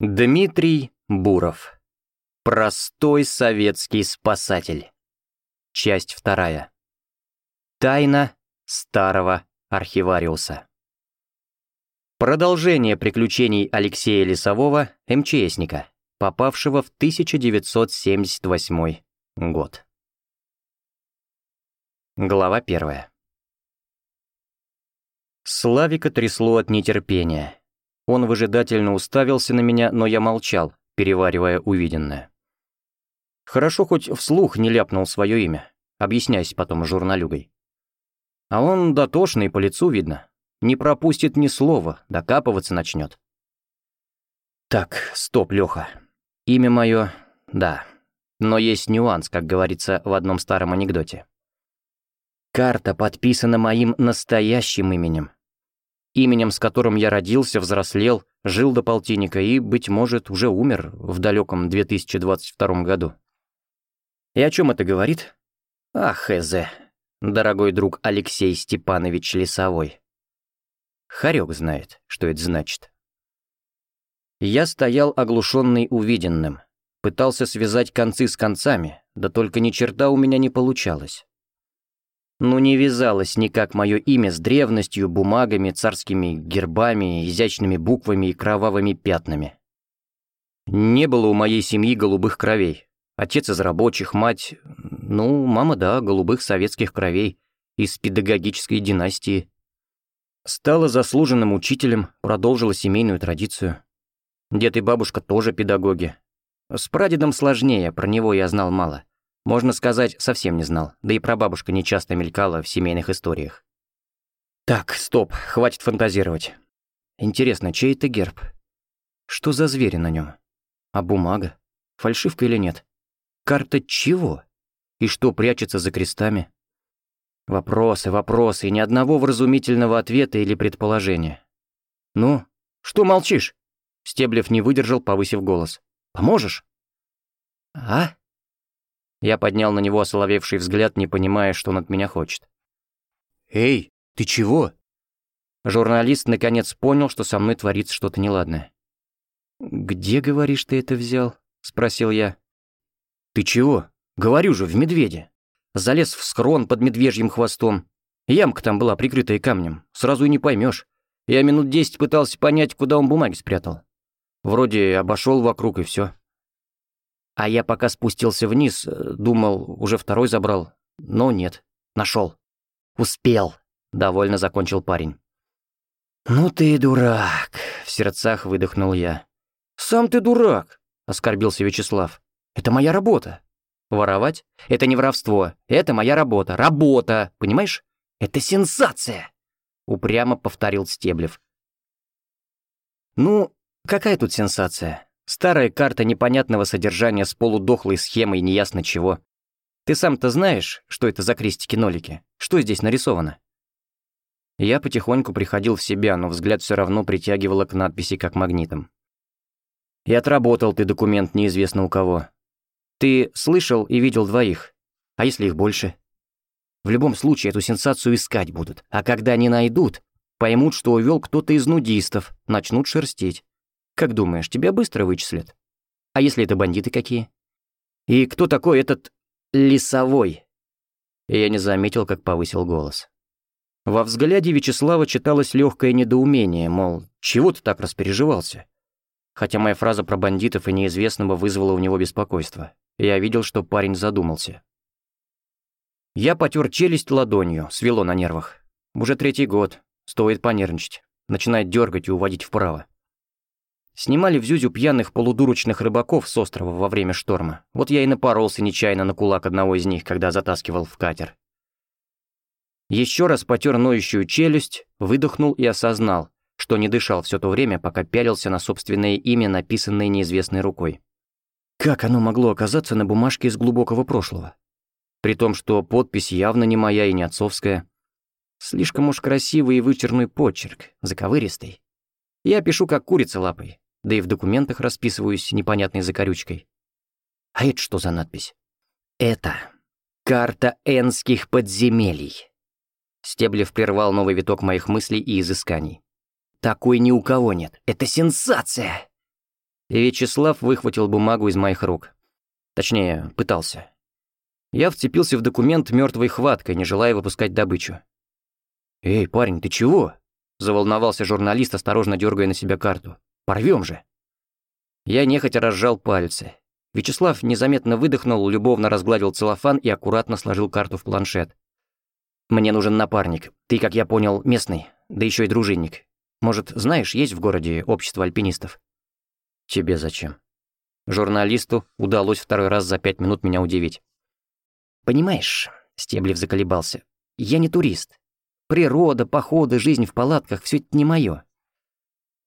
Дмитрий Буров. Простой советский спасатель. Часть вторая. Тайна старого архивариуса. Продолжение приключений Алексея Лесового, МЧСника, попавшего в 1978 год. Глава первая. Славика трясло от нетерпения. Он выжидательно уставился на меня, но я молчал, переваривая увиденное. Хорошо хоть вслух не ляпнул свое имя, объясняясь потом журналюгой. А он дотошный, по лицу видно. Не пропустит ни слова, докапываться начнет. Так, стоп, Леха. Имя мое, да. Но есть нюанс, как говорится в одном старом анекдоте. Карта подписана моим настоящим именем, именем, с которым я родился, взрослел, жил до полтинника и, быть может, уже умер в далеком 2022 году. И о чем это говорит? Ах, Эзе, дорогой друг Алексей Степанович Лесовой. Харек знает, что это значит. Я стоял оглушенный увиденным, пытался связать концы с концами, да только ни черта у меня не получалось. Ну не вязалось никак мое имя с древностью, бумагами, царскими гербами, изящными буквами и кровавыми пятнами. Не было у моей семьи голубых кровей. Отец из рабочих, мать... Ну, мама, да, голубых советских кровей, из педагогической династии. Стала заслуженным учителем, продолжила семейную традицию. Дед и бабушка тоже педагоги. С прадедом сложнее, про него я знал мало. Можно сказать, совсем не знал, да и прабабушка нечасто мелькала в семейных историях. Так, стоп, хватит фантазировать. Интересно, чей это герб? Что за звери на нем? А бумага? Фальшивка или нет? Карта чего? И что прячется за крестами? Вопросы, вопросы, и ни одного вразумительного ответа или предположения. «Ну, что молчишь?» Стеблев не выдержал, повысив голос. «Поможешь?» «А?» Я поднял на него осоловевший взгляд, не понимая, что он от меня хочет. «Эй, ты чего?» Журналист наконец понял, что со мной творится что-то неладное. «Где, говоришь, ты это взял?» — спросил я. «Ты чего? Говорю же, в медведе. Залез в схрон под медвежьим хвостом. Ямка там была, прикрытая камнем. Сразу и не поймешь. Я минут десять пытался понять, куда он бумаги спрятал. Вроде обошел вокруг и все. А я пока спустился вниз, э, думал, уже второй забрал. Но нет, нашел. Успел, довольно закончил парень. «Ну ты дурак», — в сердцах выдохнул я. «Сам ты дурак», — оскорбился Вячеслав. «Это моя работа». «Воровать? Это не воровство. Это моя работа. Работа! Понимаешь? Это сенсация!» Упрямо повторил Стеблев. «Ну, какая тут сенсация? Старая карта непонятного содержания с полудохлой схемой неясно чего. Ты сам-то знаешь, что это за крестики-нолики? Что здесь нарисовано? Я потихоньку приходил в себя, но взгляд все равно притягивало к надписи как магнитом. И отработал ты документ неизвестно у кого. Ты слышал и видел двоих. А если их больше? В любом случае эту сенсацию искать будут, а когда не найдут, поймут, что увел кто-то из нудистов, начнут шерстить. Как думаешь, тебя быстро вычислят? А если это бандиты какие? И кто такой этот лесовой? я не заметил, как повысил голос. Во взгляде Вячеслава читалось легкое недоумение, мол, чего ты так распереживался? Хотя моя фраза про бандитов и неизвестного вызвала у него беспокойство. Я видел, что парень задумался. Я потер челюсть ладонью, свело на нервах. Уже третий год, стоит понервничать. Начинает дергать и уводить вправо. Снимали в Зюзю пьяных полудурочных рыбаков с острова во время шторма. Вот я и напоролся нечаянно на кулак одного из них, когда затаскивал в катер. Еще раз потер ноющую челюсть, выдохнул и осознал, что не дышал все то время, пока пялился на собственное имя, написанное неизвестной рукой. Как оно могло оказаться на бумажке из глубокого прошлого? При том, что подпись явно не моя и не отцовская. Слишком уж красивый и вычерный почерк, заковыристый. Я пишу как курица лапой, да и в документах расписываюсь непонятной закорючкой. А это что за надпись? Это карта энских подземелий. Стеблев прервал новый виток моих мыслей и изысканий. Такой ни у кого нет. Это сенсация! Вячеслав выхватил бумагу из моих рук. Точнее, пытался. Я вцепился в документ мертвой хваткой, не желая выпускать добычу. «Эй, парень, ты чего?» — заволновался журналист, осторожно дергая на себя карту. «Порвем же!» Я нехотя разжал пальцы. Вячеслав незаметно выдохнул, любовно разгладил целлофан и аккуратно сложил карту в планшет. «Мне нужен напарник. Ты, как я понял, местный, да еще и дружинник. Может, знаешь, есть в городе общество альпинистов?» «Тебе зачем?» Журналисту удалось второй раз за пять минут меня удивить. «Понимаешь», — Стеблев заколебался, — «я не турист. Природа, походы, жизнь в палатках — все это не мое.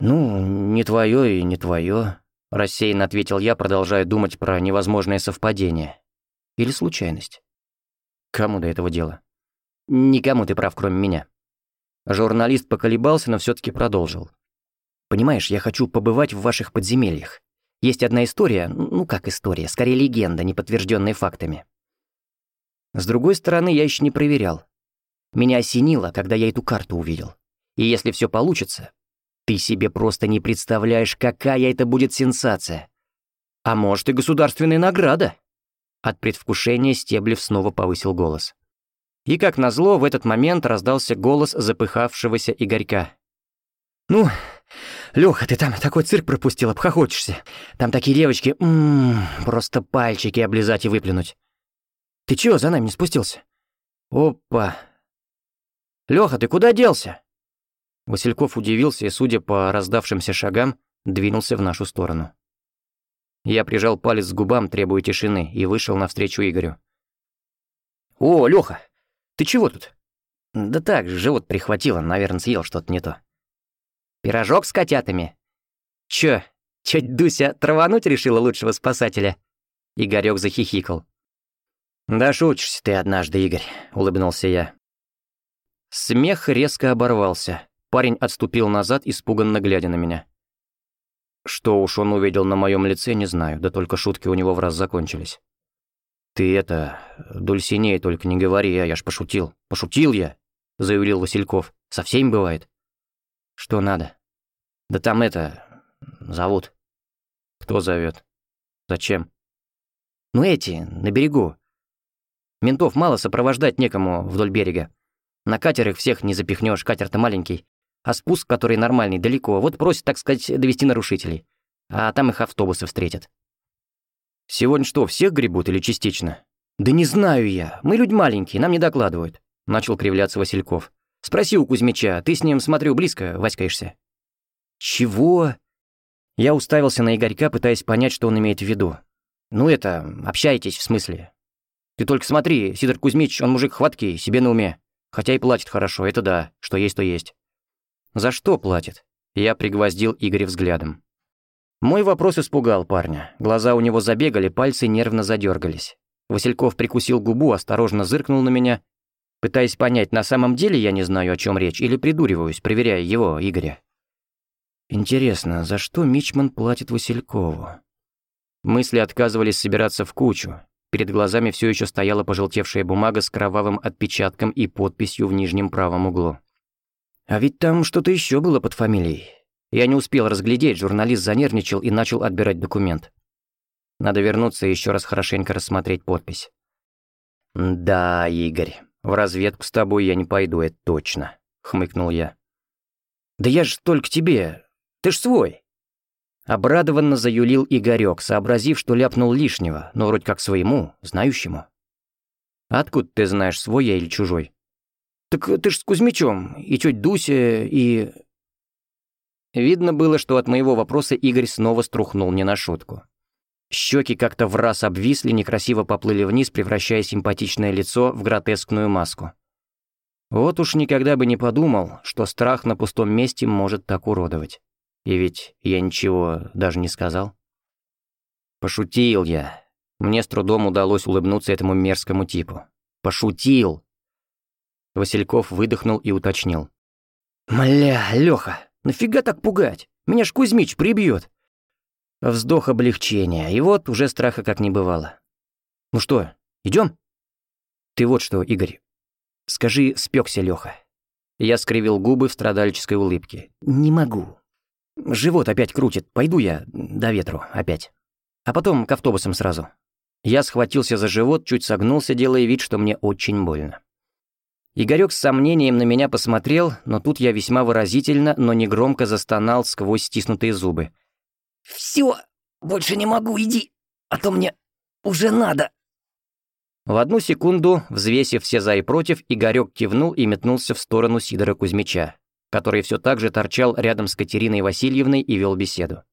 «Ну, не твое и не твое», — рассеянно ответил я, продолжая думать про невозможное совпадение. Или случайность. Кому до этого дело? Никому ты прав, кроме меня. Журналист поколебался, но все таки продолжил. «Понимаешь, я хочу побывать в ваших подземельях. Есть одна история, ну как история, скорее легенда, не подтвержденная фактами. С другой стороны, я еще не проверял. Меня осенило, когда я эту карту увидел. И если все получится, ты себе просто не представляешь, какая это будет сенсация. А может и государственная награда. От предвкушения Стеблев снова повысил голос. И, как назло, в этот момент раздался голос запыхавшегося Игорька. «Ну, Лёха, ты там такой цирк пропустил, обхохочешься. Там такие девочки, ммм, просто пальчики облизать и выплюнуть. Ты чего за нами не спустился? Опа. Лёха, ты куда делся? Васильков удивился и, судя по раздавшимся шагам, двинулся в нашу сторону. Я прижал палец к губам, требуя тишины, и вышел навстречу Игорю. «О, Лёха, ты чего тут?» «Да так, живот прихватило, наверное, съел что-то не то». Пирожок с котятами? Чё, чуть Дуся травануть решила лучшего спасателя?» Игорёк захихикал. «Да шутишься ты однажды, Игорь», — улыбнулся я. Смех резко оборвался. Парень отступил назад, испуганно глядя на меня. Что уж он увидел на моем лице, не знаю, да только шутки у него в раз закончились. «Ты это, Дульсиней только не говори, а я ж пошутил. Пошутил я», — заявил Васильков. «Со всеми бывает». «Что надо?» «Да там это... зовут». «Кто зовет? Зачем?» «Ну эти, на берегу. Ментов мало сопровождать некому вдоль берега. На катерах всех не запихнешь, катер-то маленький. А спуск, который нормальный, далеко. Вот просят, так сказать, довести нарушителей. А там их автобусы встретят». «Сегодня что, всех гребут или частично?» «Да не знаю я. Мы люди маленькие, нам не докладывают», — начал кривляться Васильков. Спроси у Кузьмича, ты с ним, смотрю, близко васькаешься». «Чего?» Я уставился на Игорька, пытаясь понять, что он имеет в виду. «Ну это, общайтесь, в смысле. Ты только смотри, Сидор Кузьмич, он мужик хваткий, себе на уме. Хотя и платит хорошо, это да, что есть, то есть». «За что платит?» Я пригвоздил Игоря взглядом. Мой вопрос испугал парня. Глаза у него забегали, пальцы нервно задергались. Васильков прикусил губу, осторожно зыркнул на меня пытаясь понять, на самом деле я не знаю, о чем речь, или придуриваюсь, проверяя его, Игоря. Интересно, за что Мичман платит Василькову? Мысли отказывались собираться в кучу. Перед глазами все еще стояла пожелтевшая бумага с кровавым отпечатком и подписью в нижнем правом углу. А ведь там что-то еще было под фамилией. Я не успел разглядеть, журналист занервничал и начал отбирать документ. Надо вернуться и еще раз хорошенько рассмотреть подпись. «Да, Игорь, «В разведку с тобой я не пойду, это точно», — хмыкнул я. «Да я ж только тебе. Ты ж свой». Обрадованно заюлил Игорёк, сообразив, что ляпнул лишнего, но вроде как своему, знающему. «Откуда ты знаешь, свой я или чужой?» «Так ты ж с Кузьмичом, и тёть Дуся, и...» Видно было, что от моего вопроса Игорь снова струхнул не на шутку. Щеки как-то в раз обвисли, некрасиво поплыли вниз, превращая симпатичное лицо в гротескную маску. Вот уж никогда бы не подумал, что страх на пустом месте может так уродовать. И ведь я ничего даже не сказал. Пошутил я. Мне с трудом удалось улыбнуться этому мерзкому типу. Пошутил. Васильков выдохнул и уточнил. «Мля, Лёха, нафига так пугать? Меня ж Кузьмич прибьет. Вздох облегчения, и вот уже страха как не бывало. «Ну что, идем? «Ты вот что, Игорь, скажи, спекся Лёха». Я скривил губы в страдальческой улыбке. «Не могу. Живот опять крутит, пойду я до ветру опять. А потом к автобусам сразу. Я схватился за живот, чуть согнулся, делая вид, что мне очень больно. Игорёк с сомнением на меня посмотрел, но тут я весьма выразительно, но негромко застонал сквозь стиснутые зубы. «Всё, больше не могу, иди, а то мне уже надо». В одну секунду, взвесив все за и против, Игорёк кивнул и метнулся в сторону Сидора Кузьмича, который все так же торчал рядом с Катериной Васильевной и вел беседу.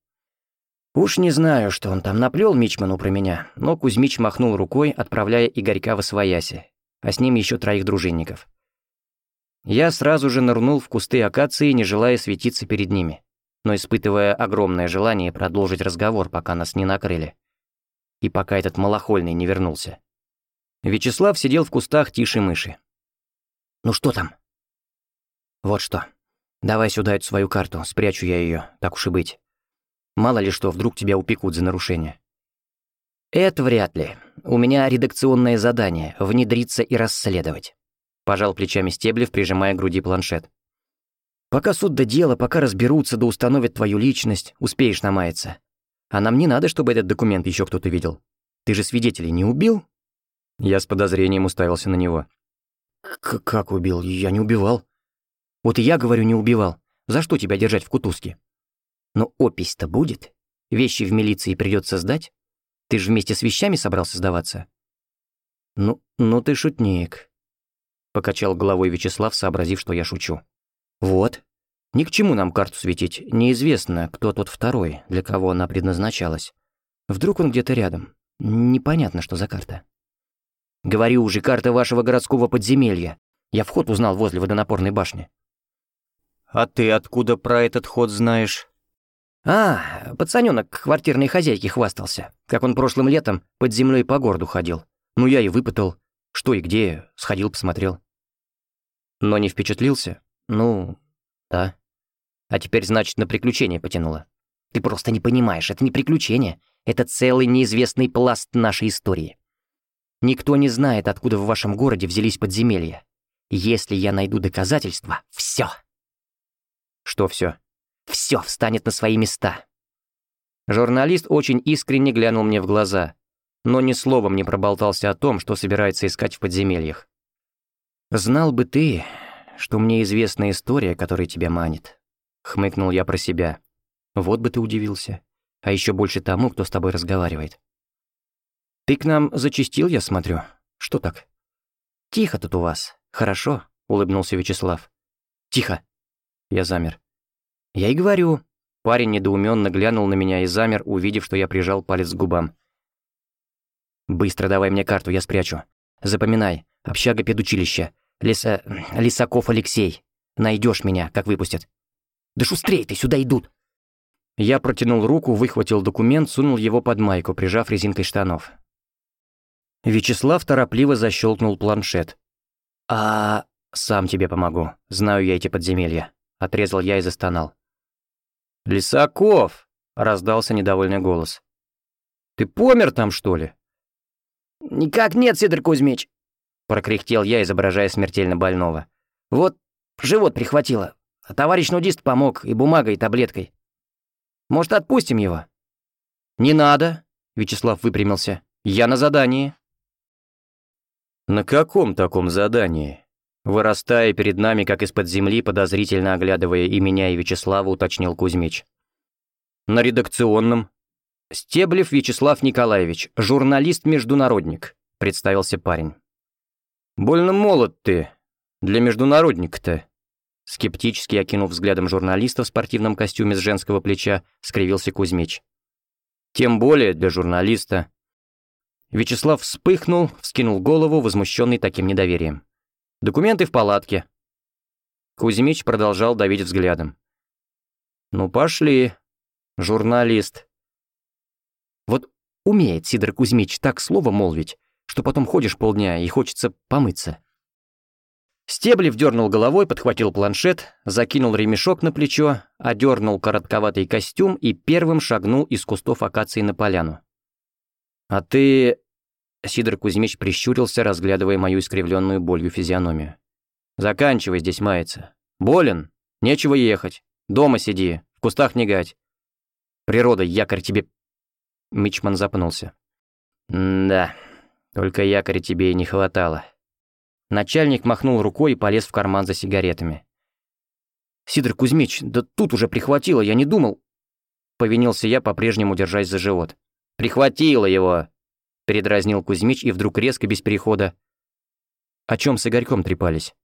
Уж не знаю, что он там наплел Мичману про меня, но Кузьмич махнул рукой, отправляя Игорька в освояси, а с ним еще троих дружинников. Я сразу же нырнул в кусты акации, не желая светиться перед ними, но испытывая огромное желание продолжить разговор, пока нас не накрыли. И пока этот малохольный не вернулся. Вячеслав сидел в кустах тише мыши. «Ну что там?» «Вот что. Давай сюда эту свою карту, спрячу я ее, так уж и быть. Мало ли что, вдруг тебя упекут за нарушение». «Это вряд ли. У меня редакционное задание — внедриться и расследовать». Пожал плечами Стеблев, прижимая к груди планшет. «Пока суд до дела, пока разберутся да установят твою личность, успеешь намаяться. А нам не надо, чтобы этот документ еще кто-то видел. Ты же свидетелей не убил?» Я с подозрением уставился на него. К «Как убил? Я не убивал». «Вот и я говорю, не убивал. За что тебя держать в кутузке?» «Но опись-то будет. Вещи в милиции придется сдать. Ты же вместе с вещами собрался сдаваться?» «Ну, ну ты шутник», — покачал головой Вячеслав, сообразив, что я шучу. «Вот. Ни к чему нам карту светить. Неизвестно, кто тот второй, для кого она предназначалась. Вдруг он где-то рядом. Непонятно, что за карта». «Говорю уже, карта вашего городского подземелья. Я вход узнал возле водонапорной башни». «А ты откуда про этот ход знаешь?» А, пацанёнок квартирной хозяйке хвастался, как он прошлым летом под землей по городу ходил. Ну, я и выпытал, что и где, сходил, посмотрел. Но не впечатлился? Ну, да. А теперь, значит, на приключение потянуло. Ты просто не понимаешь, это не приключение, это целый неизвестный пласт нашей истории. Никто не знает, откуда в вашем городе взялись подземелья. Если я найду доказательства, все. Что все? Все встанет на свои места. Журналист очень искренне глянул мне в глаза, но ни словом не проболтался о том, что собирается искать в подземельях. «Знал бы ты, что мне известна история, которая тебя манит», — хмыкнул я про себя. «Вот бы ты удивился. А еще больше тому, кто с тобой разговаривает». «Ты к нам зачистил, я смотрю. Что так?» «Тихо тут у вас. Хорошо», — улыбнулся Вячеслав. «Тихо». Я замер. «Я и говорю». Парень недоуменно глянул на меня и замер, увидев, что я прижал палец к губам. «Быстро давай мне карту, я спрячу. Запоминай. Общага педучилища. Леса... Лисаков Алексей. Найдешь меня, как выпустят». «Да шустрей ты, сюда идут!» Я протянул руку, выхватил документ, сунул его под майку, прижав резинкой штанов. Вячеслав торопливо защелкнул планшет. «А... сам тебе помогу. Знаю я эти подземелья». Отрезал я и застонал. «Лисаков!» — раздался недовольный голос. «Ты помер там, что ли?» «Никак нет, Сидор Кузьмич!» — прокряхтел я, изображая смертельно больного. «Вот живот прихватило, а товарищ нудист помог и бумагой, и таблеткой. Может, отпустим его?» «Не надо!» — Вячеслав выпрямился. «Я на задании». «На каком таком задании?» Вырастая перед нами, как из-под земли, подозрительно оглядывая и меня, и Вячеслава, уточнил Кузьмич. «На редакционном». «Стеблев Вячеслав Николаевич, журналист-международник», — представился парень. «Больно молод ты, для международника-то». Скептически окинув взглядом журналиста в спортивном костюме с женского плеча, скривился Кузьмич. «Тем более для журналиста». Вячеслав вспыхнул, вскинул голову, возмущенный таким недоверием. Документы в палатке». Кузьмич продолжал давить взглядом. «Ну, пошли, журналист». Вот умеет Сидор Кузьмич так слово молвить, что потом ходишь полдня и хочется помыться. Стеблев дернул головой, подхватил планшет, закинул ремешок на плечо, одернул коротковатый костюм и первым шагнул из кустов акации на поляну. «А ты...» Сидор Кузьмич прищурился, разглядывая мою искривленную болью физиономию. «Заканчивай здесь маяться. Болен? Нечего ехать. Дома сиди, В кустах не гать. Природа, якорь тебе...» Мичман запнулся. «Да, только якоря тебе и не хватало». Начальник махнул рукой и полез в карман за сигаретами. «Сидор Кузьмич, да тут уже прихватило, я не думал...» Повинился я, по-прежнему держась за живот. «Прихватило его!» Передразнил Кузьмич и вдруг резко, без перехода. О чем с Игорьком трепались?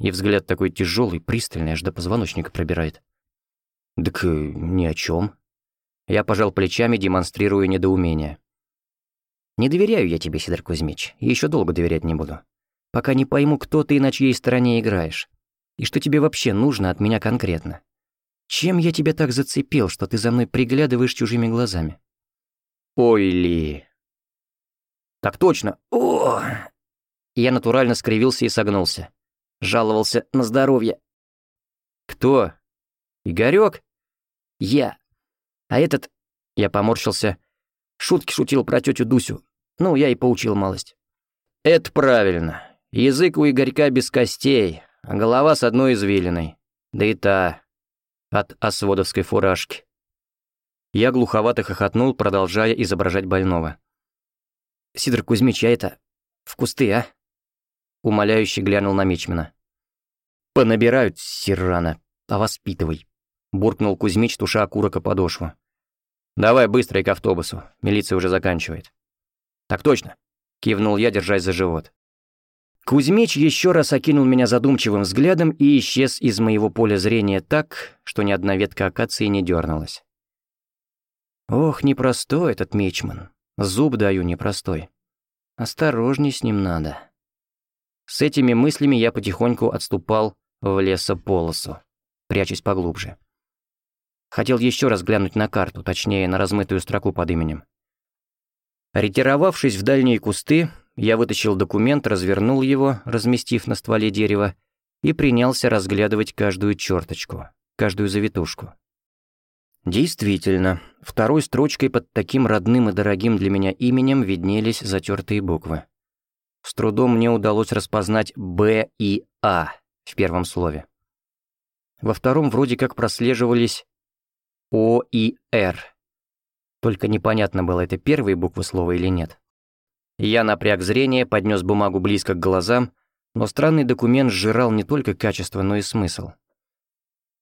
И взгляд такой тяжелый, пристальный, аж до позвоночника пробирает. «Так э, ни о чем. Я пожал плечами, демонстрируя недоумение. «Не доверяю я тебе, Сидор Кузьмич, и еще долго доверять не буду. Пока не пойму, кто ты и на чьей стороне играешь. И что тебе вообще нужно от меня конкретно? Чем я тебя так зацепил, что ты за мной приглядываешь чужими глазами?» «Ой, Ли!» «Так точно! О!» Я натурально скривился и согнулся. Жаловался на здоровье. «Кто? Игорёк?» «Я. А этот...» Я поморщился. Шутки шутил про тетю Дусю. Ну, я и поучил малость. «Это правильно. Язык у Игорька без костей, а голова с одной извилиной. Да и та от осводовской фуражки». Я глуховато хохотнул, продолжая изображать больного. «Сидор Кузьмич, я это... в кусты, а?» Умоляюще глянул на Мичмана. «Понабирают, сирана, а воспитывай», — буркнул Кузьмич, туша окурок подошву. «Давай быстро и к автобусу, милиция уже заканчивает». «Так точно», — кивнул я, держась за живот. Кузьмич еще раз окинул меня задумчивым взглядом и исчез из моего поля зрения так, что ни одна ветка акации не дернулась. Ох, непростой этот мечман. Зуб даю непростой. Осторожней с ним надо. С этими мыслями я потихоньку отступал в лесополосу, прячась поглубже. Хотел еще раз глянуть на карту, точнее, на размытую строку под именем. Ретировавшись в дальние кусты, я вытащил документ, развернул его, разместив на стволе дерева, и принялся разглядывать каждую черточку, каждую завитушку. Действительно, второй строчкой под таким родным и дорогим для меня именем виднелись затертые буквы. С трудом мне удалось распознать «Б» и «А» в первом слове. Во втором вроде как прослеживались о и Р. Только непонятно было, это первые буквы слова или нет. Я напряг зрение, поднес бумагу близко к глазам, но странный документ сжирал не только качество, но и смысл.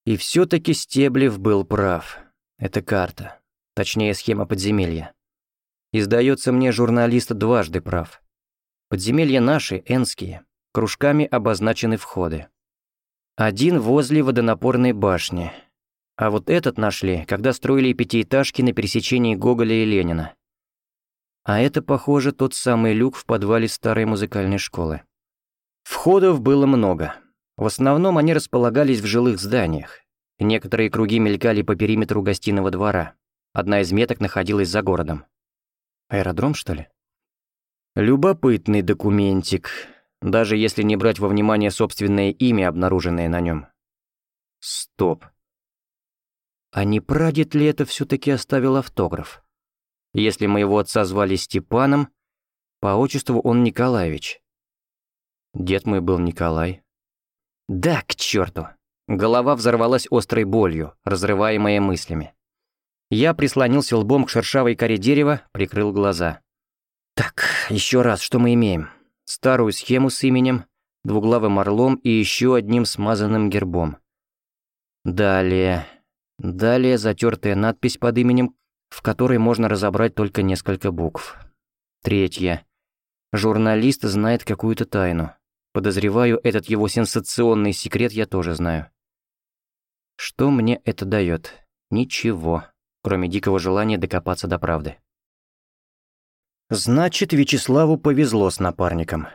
И все-таки Стеблев был прав. Это карта. Точнее, схема подземелья. И сдается мне, журналист дважды прав. Подземелья наши, энские, кружками обозначены входы. Один возле водонапорной башни — а вот этот нашли, когда строили пятиэтажки на пересечении Гоголя и Ленина. А это, похоже, тот самый люк в подвале старой музыкальной школы. Входов было много. В основном они располагались в жилых зданиях. Некоторые круги мелькали по периметру гостиного двора. Одна из меток находилась за городом. Аэродром, что ли? Любопытный документик, даже если не брать во внимание собственное имя, обнаруженное на нем. Стоп. А не прадед ли это все-таки оставил автограф? Если моего отца звали Степаном, по отчеству он Николаевич. Дед мой был Николай. Да, к черту! Голова взорвалась острой болью, разрываемая мыслями. Я прислонился лбом к шершавой коре дерева, прикрыл глаза. Так, еще раз, что мы имеем? Старую схему с именем, двуглавым орлом и еще одним смазанным гербом. Далее... Далее затертая надпись под именем, в которой можно разобрать только несколько букв. Третье. Журналист знает какую-то тайну. Подозреваю, этот его сенсационный секрет я тоже знаю. Что мне это дает? Ничего, кроме дикого желания докопаться до правды. Значит, Вячеславу повезло с напарником.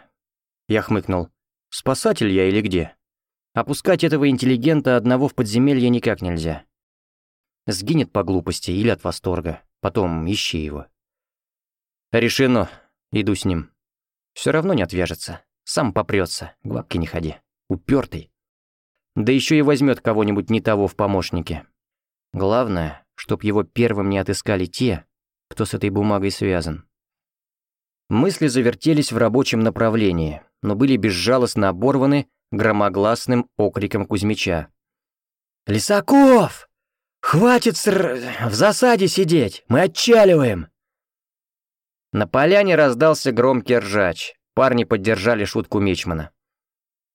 Я хмыкнул. Спасатель я или где? Опускать этого интеллигента одного в подземелье никак нельзя. Сгинет по глупости или от восторга. Потом ищи его. Решено. Иду с ним. Все равно не отвяжется. Сам попрется. Гладки не ходи. Упертый. Да еще и возьмет кого-нибудь не того в помощники. Главное, чтоб его первым не отыскали те, кто с этой бумагой связан. Мысли завертелись в рабочем направлении, но были безжалостно оборваны громогласным окриком Кузьмича. «Лисаков! «Хватит ср... в засаде сидеть! Мы отчаливаем!» На поляне раздался громкий ржач. Парни поддержали шутку Мичмана.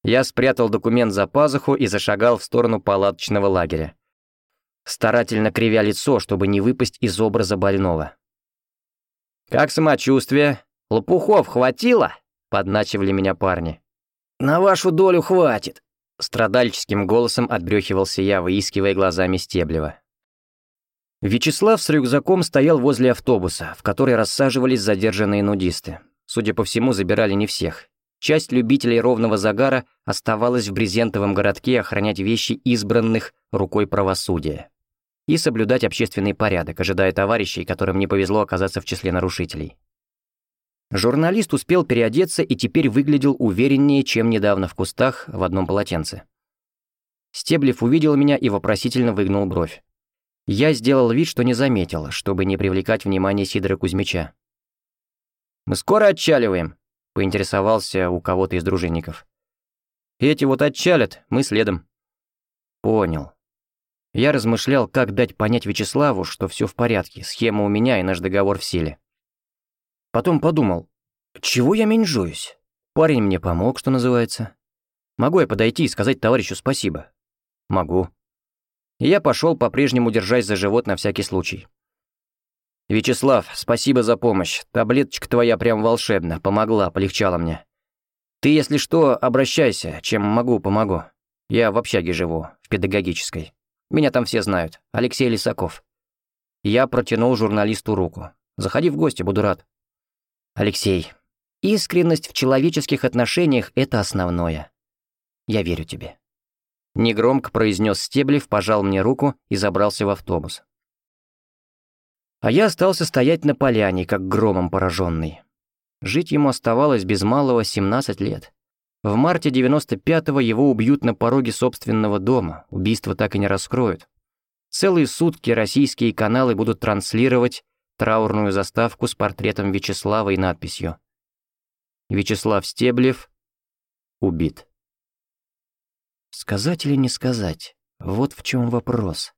Я спрятал документ за пазуху и зашагал в сторону палаточного лагеря. Старательно кривя лицо, чтобы не выпасть из образа больного. «Как самочувствие? Лопухов хватило?» — подначивали меня парни. «На вашу долю хватит», Страдальческим голосом отбрехивался я, выискивая глазами Стеблева. Вячеслав с рюкзаком стоял возле автобуса, в который рассаживались задержанные нудисты. Судя по всему, забирали не всех. Часть любителей ровного загара оставалась в брезентовом городке охранять вещи избранных рукой правосудия и соблюдать общественный порядок, ожидая товарищей, которым не повезло оказаться в числе нарушителей. Журналист успел переодеться и теперь выглядел увереннее, чем недавно в кустах в одном полотенце. Стеблев увидел меня и вопросительно выгнул бровь. Я сделал вид, что не заметил, чтобы не привлекать внимание Сидора Кузьмича. «Мы скоро отчаливаем», — поинтересовался у кого-то из дружинников. «Эти вот отчалят, мы следом». «Понял». Я размышлял, как дать понять Вячеславу, что все в порядке, схема у меня и наш договор в силе. Потом подумал, чего я меньжуюсь? Парень мне помог, что называется. Могу я подойти и сказать товарищу спасибо? Могу. И я пошел, по-прежнему держась за живот на всякий случай. «Вячеслав, спасибо за помощь. Таблеточка твоя прям волшебна, помогла, полегчала мне. Ты, если что, обращайся, чем могу, помогу. Я в общаге живу, в педагогической. Меня там все знают. Алексей Лисаков». Я протянул журналисту руку. «Заходи в гости, буду рад». Алексей, искренность в человеческих отношениях — это основное. Я верю тебе. Негромко произнес Стеблев, пожал мне руку и забрался в автобус. А я остался стоять на поляне, как громом пораженный. Жить ему оставалось без малого 17 лет. В марте 95-го его убьют на пороге собственного дома, убийство так и не раскроют. Целые сутки российские каналы будут транслировать траурную заставку с портретом Вячеслава и надписью «Вячеслав Стеблев убит». Сказать или не сказать, вот в чем вопрос.